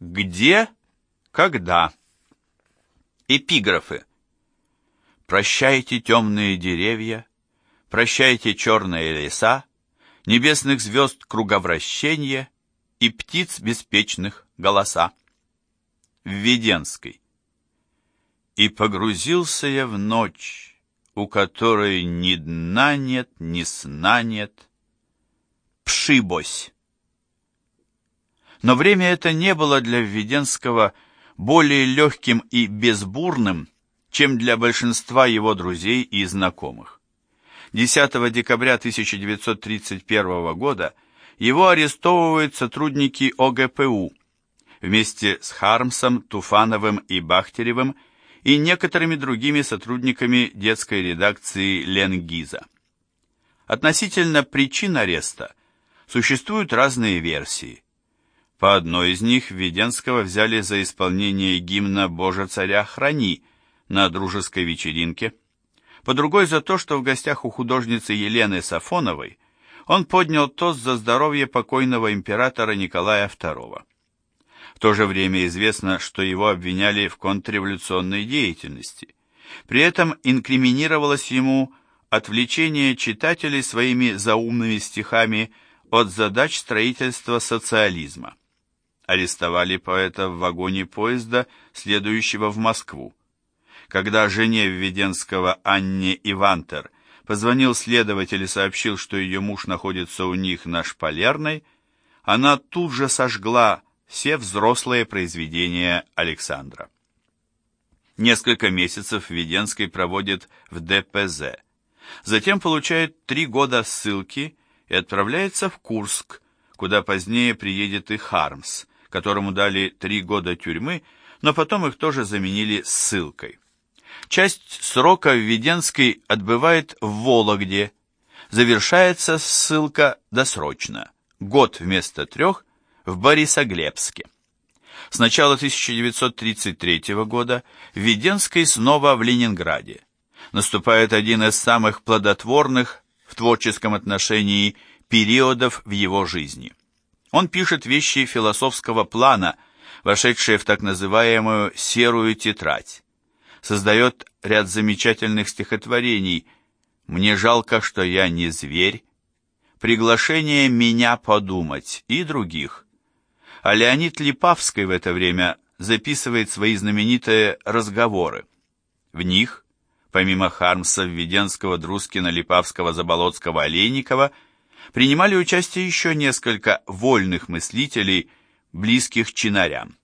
Где? Когда? Эпиграфы. Прощайте темные деревья, прощайте черные леса, небесных звезд круговращение и птиц беспечных голоса. Введенской. И погрузился я в ночь, у которой ни дна нет, ни сна нет. Пшибось. Но время это не было для Введенского более легким и безбурным, чем для большинства его друзей и знакомых. 10 декабря 1931 года его арестовывают сотрудники ОГПУ вместе с Хармсом, Туфановым и Бахтеревым и некоторыми другими сотрудниками детской редакции Ленгиза. Относительно причин ареста существуют разные версии. По одной из них Введенского взяли за исполнение гимна «Боже царя храни» на дружеской вечеринке – по другой за то, что в гостях у художницы Елены Сафоновой он поднял тост за здоровье покойного императора Николая II. В то же время известно, что его обвиняли в контрреволюционной деятельности. При этом инкриминировалось ему отвлечение читателей своими заумными стихами от задач строительства социализма. Арестовали поэта в вагоне поезда, следующего в Москву. Когда жене Введенского Анне Ивантер позвонил следователь и сообщил, что ее муж находится у них на Шпалерной, она тут же сожгла все взрослые произведения Александра. Несколько месяцев Введенский проводит в ДПЗ. Затем получает три года ссылки и отправляется в Курск, куда позднее приедет и Хармс, которому дали три года тюрьмы, но потом их тоже заменили ссылкой. Часть срока Введенский отбывает в Вологде. Завершается ссылка досрочно. Год вместо трех в Борисоглебске. С начала 1933 года Введенский снова в Ленинграде. Наступает один из самых плодотворных в творческом отношении периодов в его жизни. Он пишет вещи философского плана, вошедшие в так называемую «серую тетрадь» создает ряд замечательных стихотворений «Мне жалко, что я не зверь», «Приглашение меня подумать» и других. А Леонид Липавский в это время записывает свои знаменитые «разговоры». В них, помимо Хармса, Введенского, Друскина, Липавского, Заболоцкого, Олейникова, принимали участие еще несколько вольных мыслителей, близких чинарям.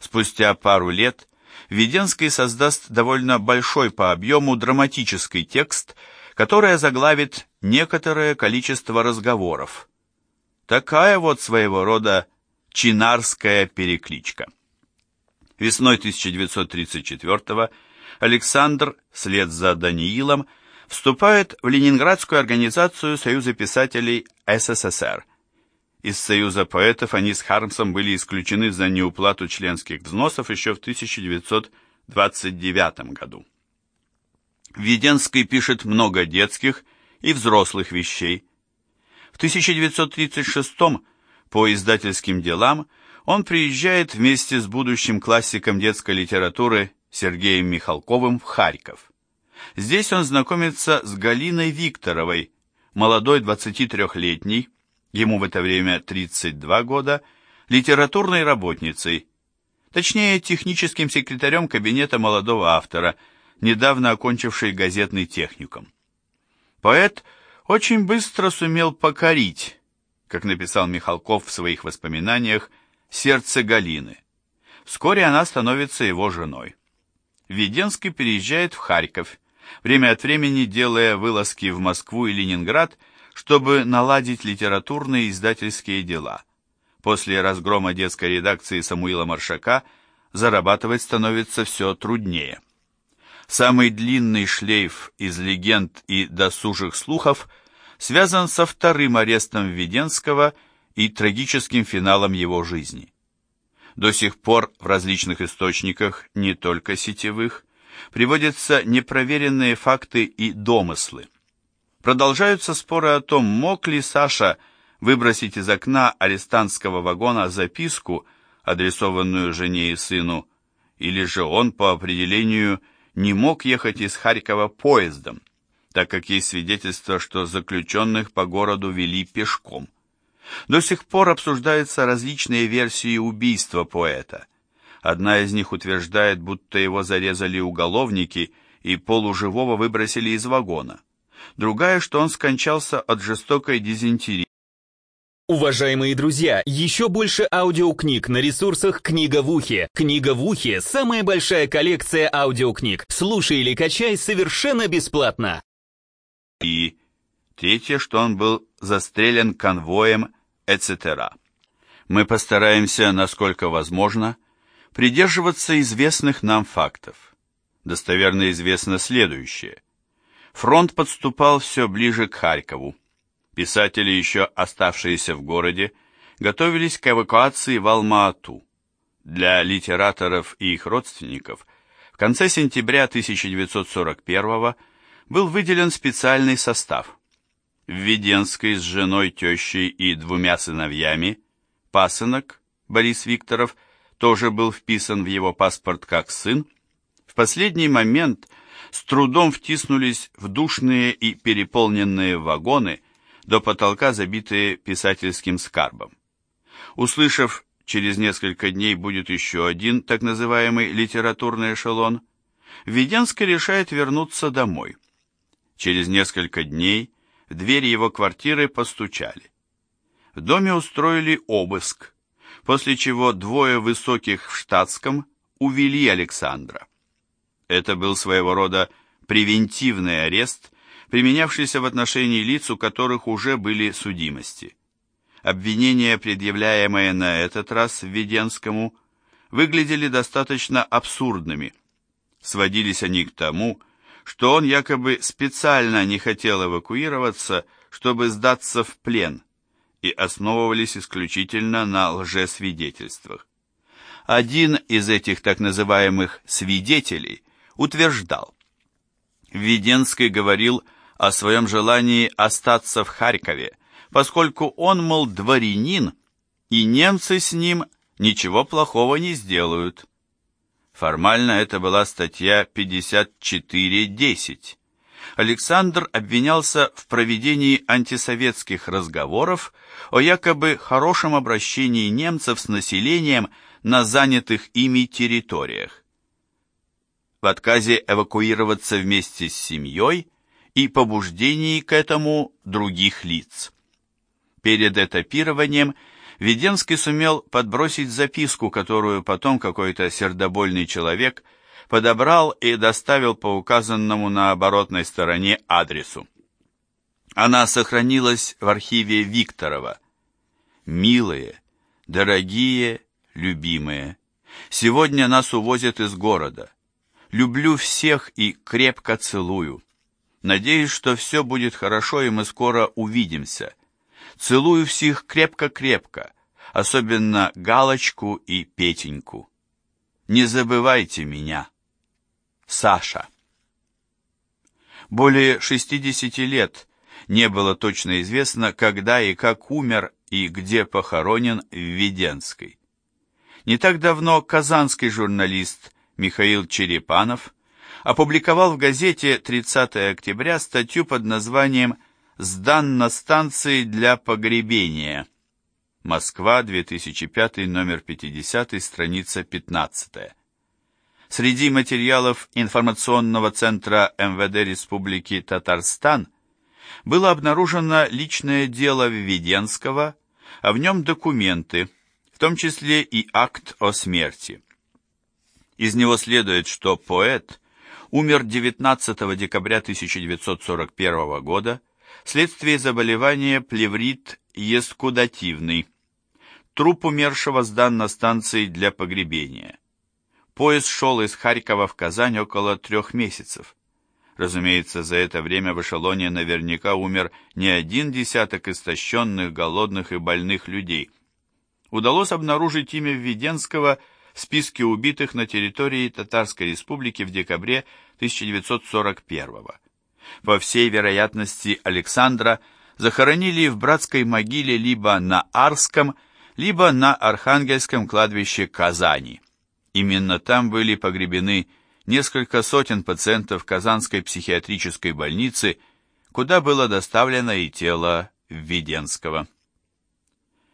Спустя пару лет Веденский создаст довольно большой по объему драматический текст, который заглавит некоторое количество разговоров. Такая вот своего рода чинарская перекличка. Весной 1934 Александр, вслед за Даниилом, вступает в Ленинградскую организацию Союза писателей СССР – из Союза поэтов они с Хармсом были исключены за неуплату членских взносов еще в 1929 году. Введенский пишет много детских и взрослых вещей. В 1936 по издательским делам он приезжает вместе с будущим классиком детской литературы Сергеем Михалковым в Харьков. Здесь он знакомится с Галиной Викторовой, молодой 23-летней, ему в это время 32 года, литературной работницей, точнее техническим секретарем кабинета молодого автора, недавно окончившей газетный техникум. Поэт очень быстро сумел покорить, как написал Михалков в своих воспоминаниях, сердце Галины. Вскоре она становится его женой. Веденский переезжает в Харьков, время от времени делая вылазки в Москву и Ленинград – чтобы наладить литературные и издательские дела. После разгрома детской редакции Самуила Маршака зарабатывать становится все труднее. Самый длинный шлейф из легенд и досужих слухов связан со вторым арестом Введенского и трагическим финалом его жизни. До сих пор в различных источниках, не только сетевых, приводятся непроверенные факты и домыслы. Продолжаются споры о том, мог ли Саша выбросить из окна арестантского вагона записку, адресованную жене и сыну, или же он по определению не мог ехать из Харькова поездом, так как есть свидетельство, что заключенных по городу вели пешком. До сих пор обсуждаются различные версии убийства поэта. Одна из них утверждает, будто его зарезали уголовники и полуживого выбросили из вагона. Другая, что он скончался от жестокой дизентерии. Уважаемые друзья, еще больше аудиокниг на ресурсах «Книга в ухе». «Книга в ухе» — самая большая коллекция аудиокниг. Слушай или качай совершенно бесплатно. И третье, что он был застрелен конвоем, etc. Мы постараемся, насколько возможно, придерживаться известных нам фактов. Достоверно известно следующее. Фронт подступал все ближе к Харькову. Писатели, еще оставшиеся в городе, готовились к эвакуации в Алма-Ату. Для литераторов и их родственников в конце сентября 1941 был выделен специальный состав. В Веденской с женой, тещей и двумя сыновьями пасынок Борис Викторов тоже был вписан в его паспорт как сын, в последний момент с трудом втиснулись в душные и переполненные вагоны, до потолка забитые писательским скарбом. Услышав, через несколько дней будет еще один так называемый литературный эшелон, Веденский решает вернуться домой. Через несколько дней в дверь его квартиры постучали. В доме устроили обыск, после чего двое высоких в штатском увели Александра. Это был своего рода превентивный арест, применявшийся в отношении лиц, у которых уже были судимости. Обвинения, предъявляемые на этот раз Введенскому, выглядели достаточно абсурдными. Сводились они к тому, что он якобы специально не хотел эвакуироваться, чтобы сдаться в плен, и основывались исключительно на лжесвидетельствах. Один из этих так называемых «свидетелей» утверждал, Введенский говорил о своем желании остаться в Харькове, поскольку он, мол, дворянин, и немцы с ним ничего плохого не сделают. Формально это была статья 54.10. Александр обвинялся в проведении антисоветских разговоров о якобы хорошем обращении немцев с населением на занятых ими территориях. В отказе эвакуироваться вместе с семьей и побуждении к этому других лиц. Перед этапированием Веденский сумел подбросить записку, которую потом какой-то сердобольный человек подобрал и доставил по указанному на оборотной стороне адресу. Она сохранилась в архиве Викторова. «Милые, дорогие, любимые, сегодня нас увозят из города. Люблю всех и крепко целую. Надеюсь, что все будет хорошо, и мы скоро увидимся. Целую всех крепко-крепко, особенно Галочку и Петеньку. Не забывайте меня. Саша. Более 60 лет не было точно известно, когда и как умер и где похоронен в Веденской. Не так давно казанский журналист Михаил Черепанов опубликовал в газете 30 октября статью под названием «Сдан на станции для погребения». Москва, 2005, номер 50, страница 15. Среди материалов информационного центра МВД Республики Татарстан было обнаружено личное дело Введенского, а в нем документы, в том числе и акт о смерти. Из него следует, что поэт умер 19 декабря 1941 года вследствие заболевания плеврит ескудативный. Труп умершего сдан на станции для погребения. Поезд шел из Харькова в Казань около трех месяцев. Разумеется, за это время в эшелоне наверняка умер не один десяток истощенных, голодных и больных людей. Удалось обнаружить имя Введенского – в списке убитых на территории Татарской Республики в декабре 1941 года. По всей вероятности, Александра захоронили в братской могиле либо на Арском, либо на Архангельском кладбище Казани. Именно там были погребены несколько сотен пациентов Казанской психиатрической больницы, куда было доставлено и тело Введенского.